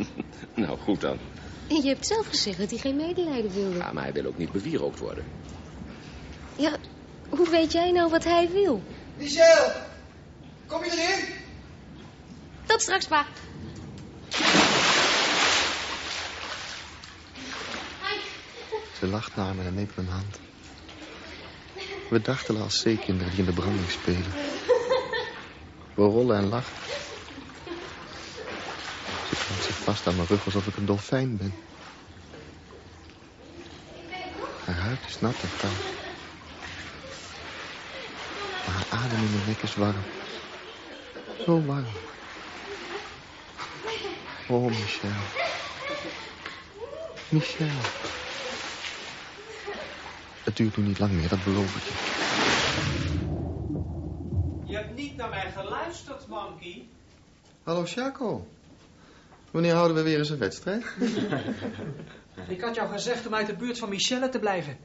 Speaker 13: [LAUGHS]
Speaker 4: nou, goed dan.
Speaker 13: Je hebt zelf gezegd dat hij geen medelijden wilde.
Speaker 4: Ja, maar hij wil ook niet bewierookt worden.
Speaker 13: Ja, hoe weet jij nou wat hij wil?
Speaker 16: Michel, kom je erin?
Speaker 13: Tot straks, pa.
Speaker 1: Ze lacht naar me en neemt mijn hand. We dachten als zeekinderen die in de branding spelen. We rollen en lachen. Ze klampt zich vast aan mijn rug alsof ik een dolfijn ben. Haar huid is nat en koud. Maar haar adem in mijn nek is warm. Zo warm. Oh, Michel. Michel. Het duurt nu niet lang meer, dat beloof ik je.
Speaker 15: Je hebt niet naar mij geluisterd, Monkey.
Speaker 3: Hallo, Chaco. Wanneer houden we weer eens een wedstrijd? [LAUGHS]
Speaker 15: Ik had jou gezegd om uit de buurt van Michelle te blijven.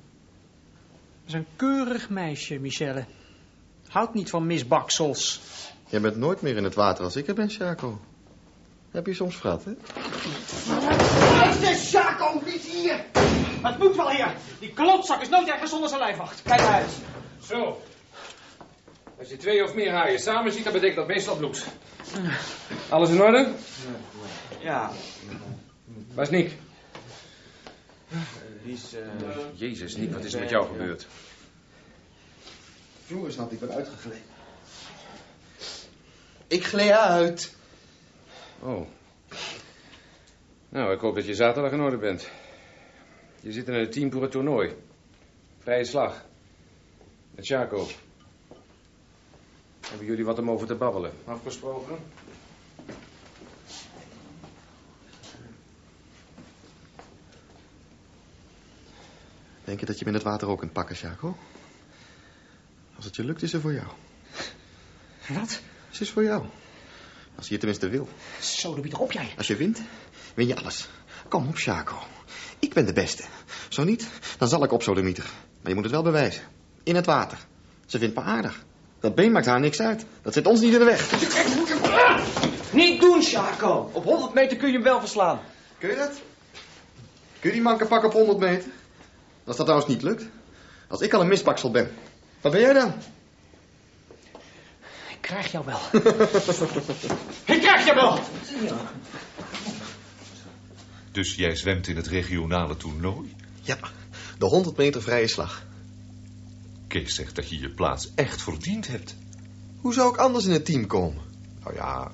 Speaker 15: Dat is een keurig meisje, Michelle. Houdt niet van misbaksels.
Speaker 3: Jij bent nooit meer in het water als ik er ben, Chaco. Heb je soms vrat, hè?
Speaker 10: Luister, Chaco, niet hier! Het moet wel hier. Die klotzak is nooit ergens zonder zijn lijfwacht. Kijk uit.
Speaker 9: Zo. Als je twee of meer haaien samen ziet, dan betekent dat meestal bloed. Alles in orde?
Speaker 11: Ja.
Speaker 9: Waar is Niek?
Speaker 11: Die is... eh,
Speaker 4: Jezus, Niek, wat is er met jou gebeurd?
Speaker 3: Floris had ik wel uitgegleden. Ik gleed uit.
Speaker 9: Oh. Nou, ik hoop dat je zaterdag in orde bent. Je zit in het team voor het toernooi. Vrije slag. Met Chaco. Hebben jullie wat om over te babbelen? Afgesproken?
Speaker 3: Denk je dat je me in het water ook kunt pakken, Chaco? Als het je lukt, is ze voor jou.
Speaker 10: Wat?
Speaker 3: Ze is voor jou. Als je het tenminste wil.
Speaker 10: Zo, dan bied op jij.
Speaker 3: Als je wint, win je alles. Kom op, Chaco. Ik ben de beste. Zo niet, dan zal ik op sodemieter. Maar je moet het wel bewijzen. In het water. Ze vindt me aardig. Dat been maakt haar niks uit. Dat zit ons niet in de weg.
Speaker 11: Niet doen, Chaco. Op 100 meter kun je hem wel verslaan.
Speaker 3: Kun je dat? Kun je die manken pakken op 100 meter? Als dat trouwens niet lukt. Als ik al een misbaksel ben. Wat ben jij dan?
Speaker 10: Ik krijg jou wel. [LAUGHS] Ik krijg jou wel.
Speaker 6: Dus jij zwemt in het regionale toernooi?
Speaker 3: Ja, de 100 meter vrije slag.
Speaker 6: Kees zegt dat je je plaats echt verdiend hebt.
Speaker 3: Hoe zou ik anders in het team komen?
Speaker 6: Nou ja,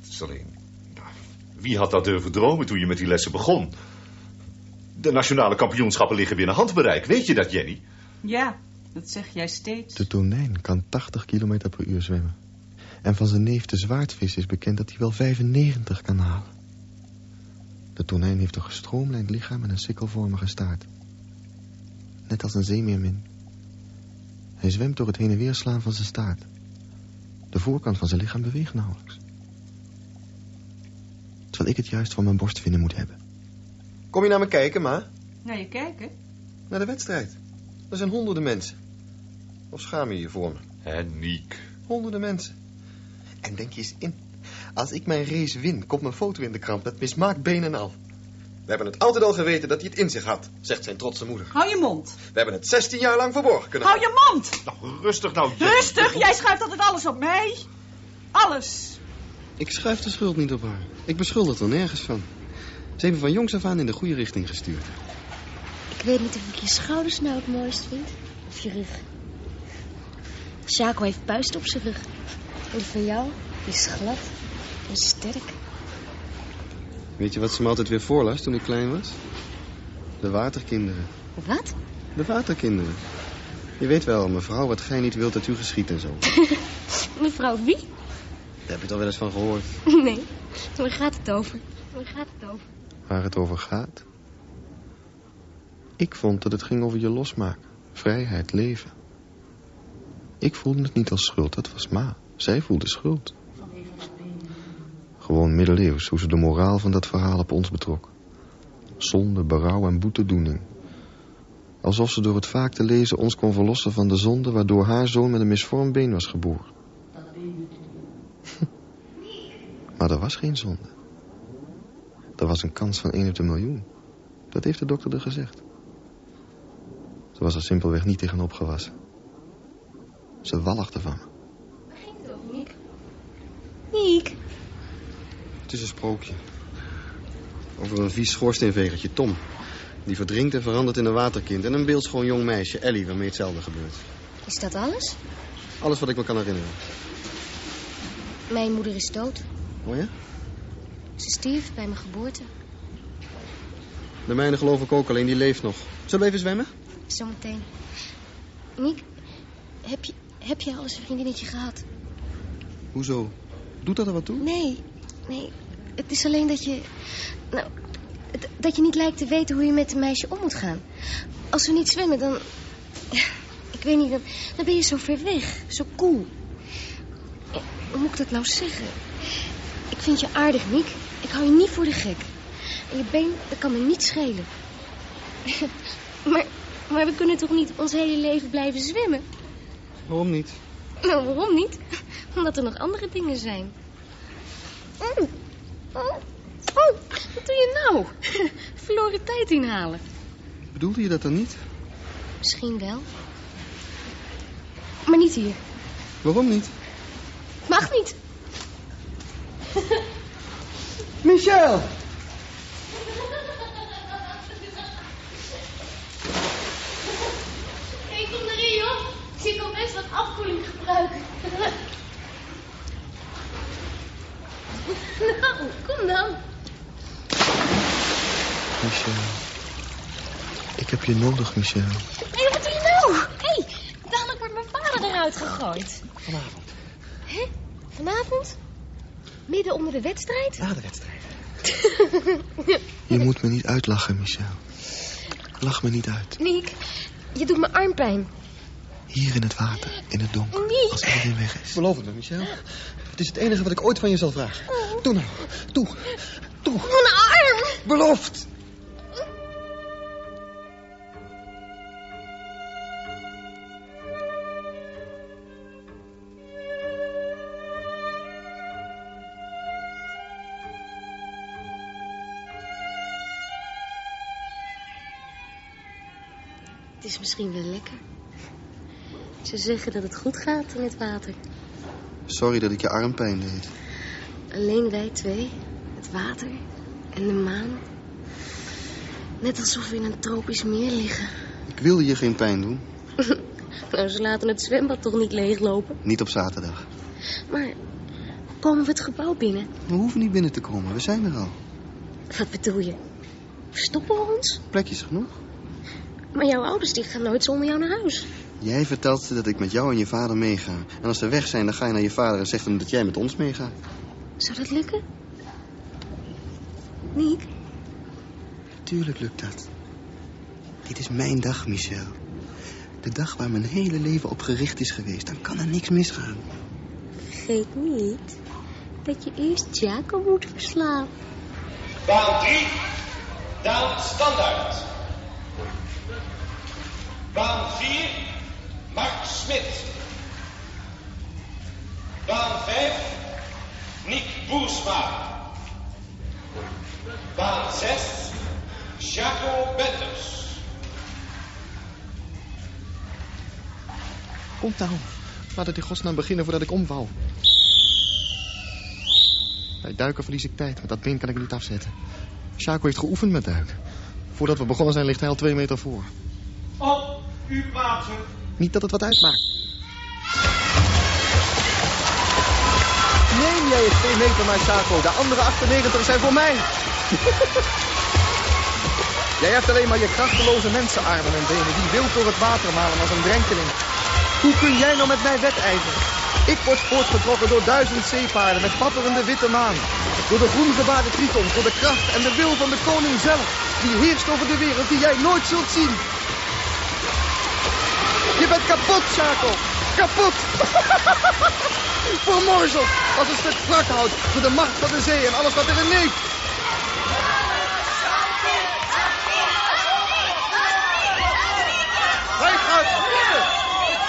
Speaker 6: het is alleen... nou, wie had dat durven dromen toen je met die lessen begon? De nationale kampioenschappen liggen binnen handbereik. Weet je dat, Jenny?
Speaker 14: Ja, dat zeg jij steeds.
Speaker 1: De tonijn kan 80 kilometer per uur zwemmen. En van zijn neef de zwaardvis is bekend dat hij wel 95 kan halen. De tonijn heeft een gestroomlijnd lichaam en een sikkelvormige staart. Net als een zeemeermin. Hij zwemt door het heen en weer slaan van zijn staart. De voorkant van zijn lichaam beweegt nauwelijks. Terwijl ik het juist van mijn borstvinnen moet hebben.
Speaker 3: Kom je naar me kijken, ma?
Speaker 14: Naar je kijken?
Speaker 3: Naar de wedstrijd. Er zijn honderden mensen. Of schaam je je voor me?
Speaker 6: Hé, Niek.
Speaker 3: Honderden mensen. En denk je eens in. Als ik mijn race win, komt mijn foto in de krant met mismaakt been en al. We hebben het altijd al geweten dat hij het in zich had, zegt zijn trotse moeder.
Speaker 14: Hou je mond.
Speaker 3: We hebben het 16 jaar lang verborgen kunnen
Speaker 14: Hou je mond.
Speaker 6: Nou, rustig nou, Jenny.
Speaker 14: Rustig, jij schuift altijd alles op mij. Alles.
Speaker 1: Ik schuif de schuld niet op haar. Ik beschuldig er nergens van. Ze hebben van jongs af aan in de goede richting gestuurd.
Speaker 13: Ik weet niet of ik je schouders nou het mooist vind. Of je rug. Chaco heeft puist op zijn rug. En van jou is glad en sterk.
Speaker 1: Weet je wat ze me altijd weer voorlas toen ik klein was? De waterkinderen.
Speaker 13: Wat?
Speaker 1: De waterkinderen. Je weet wel, mevrouw, wat gij niet wilt dat u geschiet en zo. [LAUGHS]
Speaker 13: Mevrouw wie?
Speaker 1: Daar heb je al wel eens van gehoord. [LAUGHS]
Speaker 13: Nee. Waar gaat het over? Waar gaat het over?
Speaker 1: Waar het over gaat? Ik vond dat het ging over je losmaken. Vrijheid, leven. Ik voelde het niet als schuld, dat was Ma. Zij voelde schuld. Gewoon middeleeuws, hoe ze de moraal van dat verhaal op ons betrok. Zonde, berouw en boetedoening. Alsof ze door het vaak te lezen ons kon verlossen van de zonde... waardoor haar zoon met een misvormd been was geboren. [LAUGHS] Maar er was geen zonde. Er was een kans van 1 op de miljoen. Dat heeft de dokter er gezegd. Ze was er simpelweg niet tegen opgewassen. Ze walgde van me.
Speaker 13: Niek? Niek?
Speaker 3: Het is een sprookje. Over een vies schoorsteenvegertje, Tom. Die verdrinkt en verandert in een waterkind. En een beeldschoon jong meisje, Ellie, waarmee hetzelfde gebeurt.
Speaker 13: Is dat alles?
Speaker 3: Alles wat ik me kan herinneren.
Speaker 13: Mijn moeder is dood.
Speaker 3: Hoor je?
Speaker 13: Ze stierf bij mijn geboorte.
Speaker 3: De mijne geloof ik ook, alleen die leeft nog. Zullen we even zwemmen?
Speaker 13: Zometeen. Niek, heb je, heb je al eens een vriendinnetje gehad?
Speaker 3: Hoezo? Doet dat er wat toe?
Speaker 13: Nee, nee. Het is alleen dat je... Nou, dat je niet lijkt te weten hoe je met een meisje om moet gaan. Als we niet zwemmen, dan... [LAUGHS] Ik weet niet, dan, dan ben je zo ver weg. Zo cool. Hoe moet ik dat nou zeggen? Ik vind je aardig, Niek. Ik hou je niet voor de gek. En je been, dat kan me niet schelen. [LAUGHS] maar, maar we kunnen toch niet ons hele leven blijven zwemmen?
Speaker 3: Waarom niet?
Speaker 13: Nou, waarom niet? Omdat er nog andere dingen zijn. Oh, oh, oh, wat doe je nou? [LAUGHS] Verloren tijd inhalen.
Speaker 3: Bedoelde je dat dan niet?
Speaker 13: Misschien wel. Maar niet hier.
Speaker 3: Waarom niet?
Speaker 13: Mag niet.
Speaker 3: Michel!
Speaker 13: Ik kom erin, joh. Ik kan best wat afkoeling gebruiken. [LAUGHS] nou, kom dan.
Speaker 1: Michel. Ik heb je nodig, Michel.
Speaker 13: Hé, wat doe je nou? Hé, dadelijk wordt mijn vader eruit gegooid.
Speaker 3: Vanavond.
Speaker 13: Hè? Vanavond? Midden onder de wedstrijd?
Speaker 3: Na de wedstrijd. [LAUGHS]
Speaker 1: Je moet me niet uitlachen, Michel. Lach me niet uit.
Speaker 13: Niek, je doet me armpijn.
Speaker 1: Hier in het water, in het donker, als iedereen weg is.
Speaker 3: Beloof het me, Michel. Het is het enige wat ik ooit van je zal vragen. Doe nou. Doe. Doe.
Speaker 13: Mijn arm!
Speaker 3: Beloofd.
Speaker 13: Het is misschien wel lekker. Ze zeggen dat het goed gaat in het water.
Speaker 3: Sorry dat ik je arm pijn deed.
Speaker 13: Alleen wij twee, het water en de maan. Net alsof we in een tropisch meer liggen.
Speaker 3: Ik wilde je geen pijn doen. [LAUGHS]
Speaker 13: Nou, ze laten het zwembad toch niet leeglopen.
Speaker 3: Niet op zaterdag.
Speaker 13: Maar komen we het gebouw binnen?
Speaker 3: We hoeven niet binnen te komen. We zijn er al.
Speaker 13: Wat bedoel je? Verstoppen we ons?
Speaker 3: Plekjes genoeg.
Speaker 13: Maar jouw ouders die gaan nooit zonder jou naar huis.
Speaker 3: Jij vertelt ze dat ik met jou en je vader meega. En als ze weg zijn, dan ga je naar je vader en zegt hem dat jij met ons meegaat.
Speaker 13: Zou dat lukken? Niek?
Speaker 3: Tuurlijk lukt dat. Dit is mijn dag, Michel. De dag waar mijn hele leven op gericht is geweest. Dan kan er niks misgaan.
Speaker 13: Vergeet niet dat je eerst Jaco moet verslaan.
Speaker 2: Baan 3, Daan Standaard. Baan 4, Mark Smit. Baan 5, Nick Boersma. Baan 6, Jaco Benters.
Speaker 3: Komt nou. Laat het in godsnaam beginnen voordat ik omval. Bij duiken verlies ik tijd. Met dat been kan ik niet afzetten. Shaco heeft geoefend met duiken. Voordat we begonnen zijn ligt hij al twee meter voor.
Speaker 2: Op uw plaatsen.
Speaker 3: Niet dat het wat uitmaakt. Neem jij het twee meter maar, Shaco. De andere 98 zijn voor mij. [LAUGHS] jij hebt alleen maar je krachteloze mensenarmen en benen... die wild door het water malen als een drenkeling. Hoe kun jij nou met mij wedijveren? Ik word voortgetrokken door duizend zeepaarden met papperende witte maan. Door de groen gebaarde Triton, door de kracht en de wil van de koning zelf. Die heerst over de wereld die jij nooit zult zien. Je bent kapot, Chaco. Kapot. [LAUGHS] Vermorzeld als een stuk wrakhout door de macht van de zee en alles wat erin leeft.
Speaker 6: Hij gaat winnen!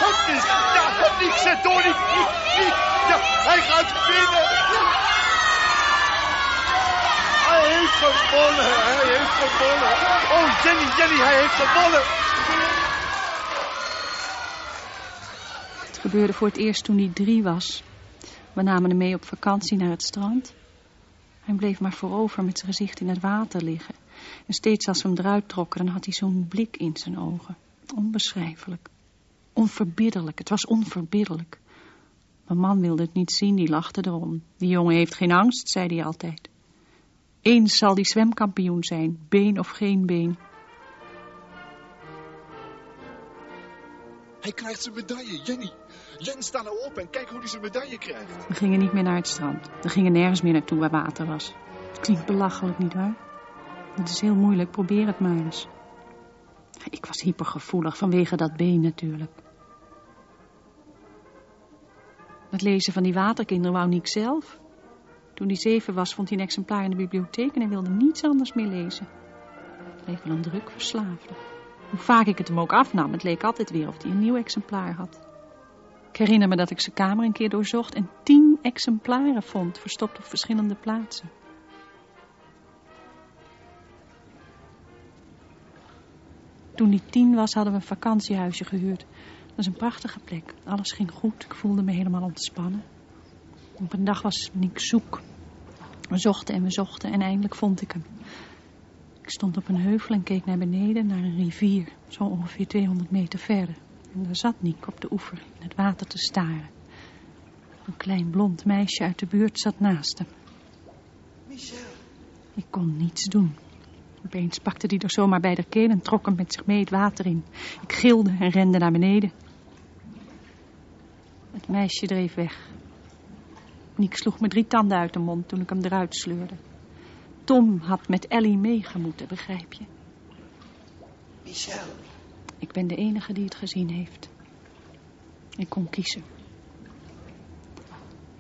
Speaker 6: God niet! Ja, God niet! Zet door niet! Hij gaat winnen! Hij heeft gewonnen! Hij heeft gewonnen! Oh, Jenny, Jenny, hij heeft gewonnen!
Speaker 5: Gebeurde voor het eerst toen hij drie was. We namen hem mee op vakantie naar het strand. Hij bleef maar voorover met zijn gezicht in het water liggen. En steeds als we hem eruit trokken, dan had hij zo'n blik in zijn ogen. Onbeschrijfelijk. Onverbiddelijk. Het was onverbiddelijk. Mijn man wilde het niet zien, die lachte erom. Die jongen heeft geen angst, zei hij altijd. Eens zal die zwemkampioen zijn, been of geen been.
Speaker 6: Hij krijgt zijn medaille, Jenny. Jens, sta nou op en kijk hoe hij zijn medaille krijgt.
Speaker 5: We gingen niet meer naar het strand. We gingen nergens meer naartoe waar water was. Het klinkt belachelijk, nietwaar? Het is heel moeilijk, probeer het maar eens. Ik was hypergevoelig vanwege dat been natuurlijk. Het lezen van die waterkinderen wou Niek zelf. Toen hij zeven was, vond hij een exemplaar in de bibliotheek en hij wilde niets anders meer lezen. Het leek wel een druk verslaafde. Hoe vaak ik het hem ook afnam, het leek altijd weer of hij een nieuw exemplaar had. Ik herinner me dat ik zijn kamer een keer doorzocht en tien exemplaren vond, verstopt op verschillende plaatsen. Toen hij tien was, hadden we een vakantiehuisje gehuurd. Dat is een prachtige plek. Alles ging goed. Ik voelde me helemaal ontspannen. Op een dag was Nick zoek. We zochten en we zochten en eindelijk vond ik hem. Ik stond op een heuvel en keek naar beneden, naar een rivier. Zo ongeveer 200 meter verder. En daar zat Nick op de oever in het water te staren. Een klein blond meisje uit de buurt zat naast hem.
Speaker 3: Michel.
Speaker 5: Ik kon niets doen. Opeens pakte hij er zomaar bij de keel en trok hem met zich mee het water in. Ik gilde en rende naar beneden. Het meisje dreef weg. Niek sloeg me drie tanden uit de mond toen ik hem eruit sleurde. Tom had met Ellie meegemoeten, begrijp je?
Speaker 3: Michel.
Speaker 5: Ik ben de enige die het gezien heeft. Ik kon kiezen.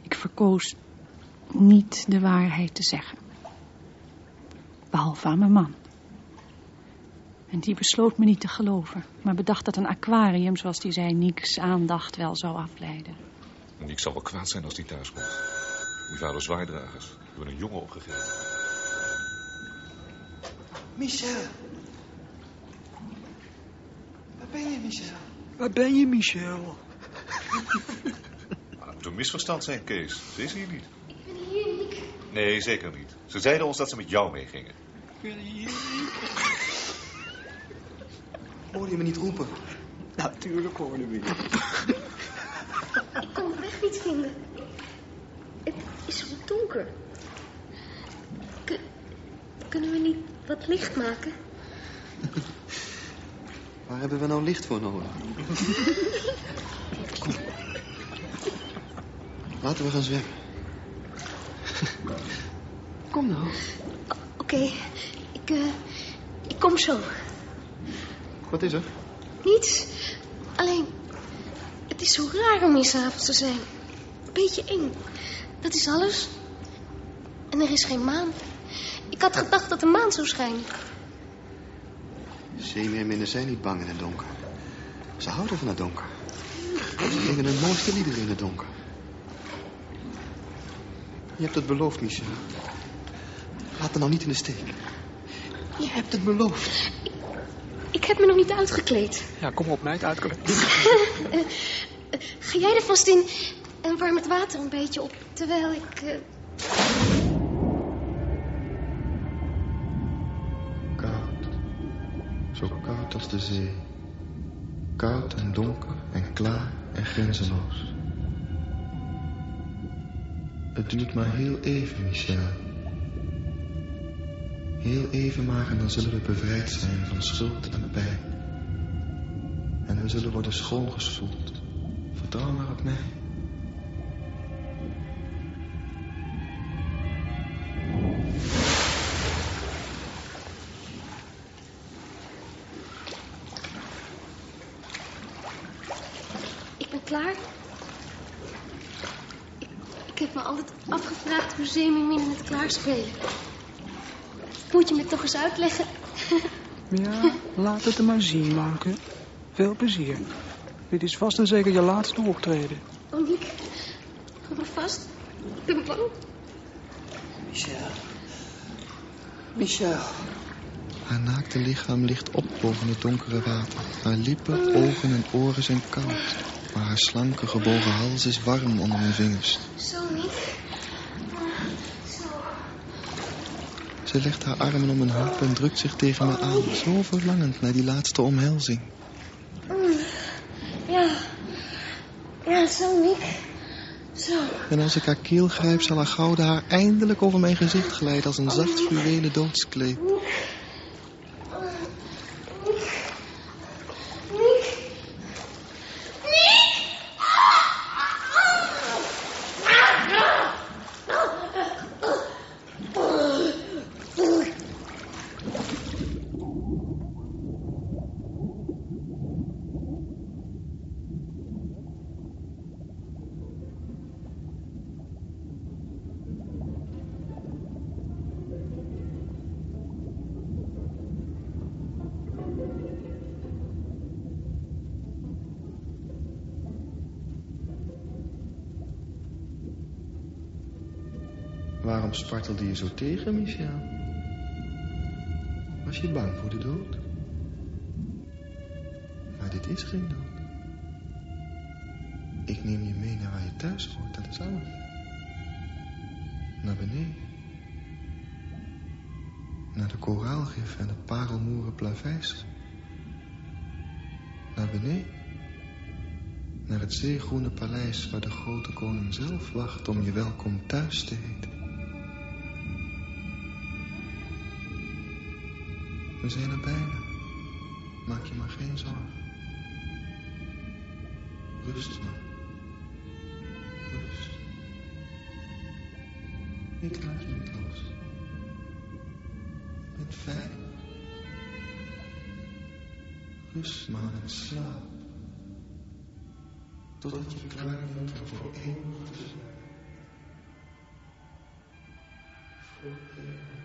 Speaker 5: Ik verkoos niet de waarheid te zeggen. Behalve aan mijn man. En die besloot me niet te geloven, maar bedacht dat een aquarium, zoals die zei, Nieks aandacht wel zou afleiden.
Speaker 6: Niek zal wel kwaad zijn als hij thuis komt. Die vuile zwaaidragers hebben een jongen opgegeten.
Speaker 3: Michel. Waar ben je, Michel?
Speaker 10: Waar ben je, Michel? [LAUGHS]
Speaker 6: Maar dat moet een misverstand zijn, Kees. Ze is hier niet.
Speaker 13: Ik ben hier, Nick.
Speaker 6: Nee, zeker niet. Ze zeiden ons dat ze met jou meegingen.
Speaker 10: Ik ben hier. [LAUGHS]
Speaker 3: Hoorde je me niet roepen?
Speaker 10: Natuurlijk hoorde we niet.
Speaker 13: Ik kon de weg niet vinden. Het is zo donker. Kun- kunnen we niet wat licht maken?
Speaker 3: Waar hebben we nou licht voor nodig? Kom. Laten we gaan zwemmen. Kom nou.
Speaker 13: Oké, ik, eh, ik kom zo.
Speaker 3: Wat is er?
Speaker 13: Niets. Alleen, het is zo raar om hier s'avonds te zijn. Een beetje eng. Dat is alles. En er is geen maan. Ik had gedacht dat de maan zou schijnen.
Speaker 3: Zeemeerminnen zijn niet bang in het donker. Ze houden van het donker. Ze zingen hun mooiste liederen in het donker. Je hebt het beloofd, Michel. Laat me nou niet in de steek. Je hebt het beloofd.
Speaker 13: Ik heb me nog niet uitgekleed.
Speaker 10: Ja, kom op, meid, uitkleed. [LAUGHS] [LAUGHS]
Speaker 13: Eh, eh, ga jij er vast in en warm het water een beetje op, terwijl ik... eh,
Speaker 1: als de zee. Koud en donker en klaar en grenzeloos. Het duurt maar heel even, Michel. Heel even maar en dan zullen we bevrijd zijn van schuld en pijn. En we zullen worden schoongespoeld. Vertrouw maar op mij.
Speaker 13: Zeemerminnen het klaarspelen. Moet je me toch eens uitleggen? [LAUGHS]
Speaker 11: Ja, laat het er maar zien, Manke. Veel plezier. Dit is vast en zeker je laatste optreden.
Speaker 13: Oh. Hou me vast. Ik ben bang.
Speaker 11: Michel. Michel.
Speaker 1: Haar naakte lichaam ligt op boven het donkere water. Haar lippen, ogen en oren zijn koud. Maar haar slanke gebogen hals is warm onder mijn vingers.
Speaker 13: Zo.
Speaker 1: Ze legt haar armen om mijn heup en drukt zich tegen me aan. Zo verlangend naar die laatste omhelzing.
Speaker 13: Ja. Ja, zo, Nick. Zo.
Speaker 1: En als ik haar keel grijp, zal haar gouden haar eindelijk over mijn gezicht glijden als een zacht fluwelen doodskleed spartelde je zo tegen, Michel? Was je bang voor de dood? Maar dit is geen dood. Ik neem je mee naar waar je thuis hoort, dat is alles. Naar beneden. Naar de koraalgif en de parelmoeren plaveis. Naar beneden. Naar het zeegroene paleis waar de grote koning zelf wacht om je welkom thuis te heten. We zijn er bijna. Maak je maar geen zorgen. Rust maar. Rust. Ik laat je niet los. Bent veilig. Rust maar en slaap. Totdat je klaar bent om voor eeuwig te zijn. Voor.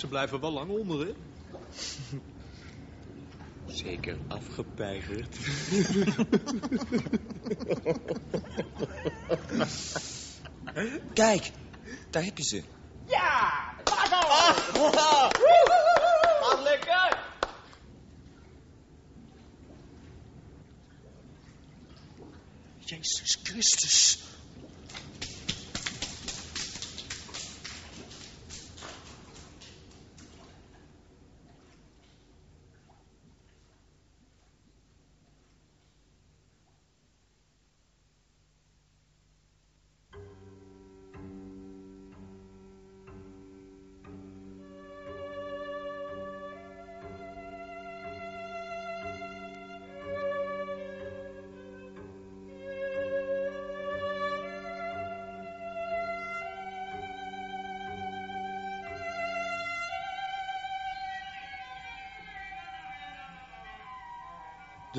Speaker 6: Ze blijven wel lang onder, hè?
Speaker 11: Zeker afgepeigerd.
Speaker 17: Kijk, daar heb je ze.
Speaker 10: Ja! Bravo! Gaat lekker!
Speaker 11: Jezus Christus.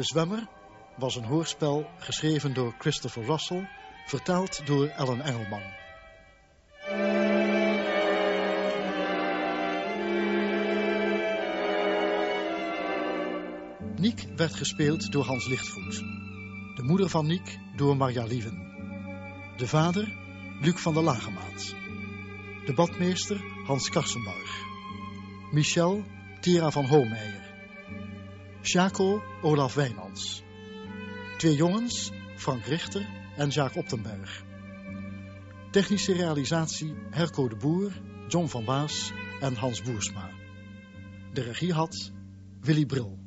Speaker 18: De Zwemmer was een hoorspel geschreven door Christopher Russell, vertaald door Ellen Engelman. Niek werd gespeeld door Hans Lichtvoet. De moeder van Niek door Marja Lieven. De vader Luc van der Lagemaat. De badmeester Hans Karsenbarg. Michel Tera van Hoomeijer. Chaco Olaf Wijnands. Twee jongens, Frank Richter en Jacques Optenberg. Technische realisatie Herco de Boer, John van Baas en Hans Boersma. De regie had Willy Bril.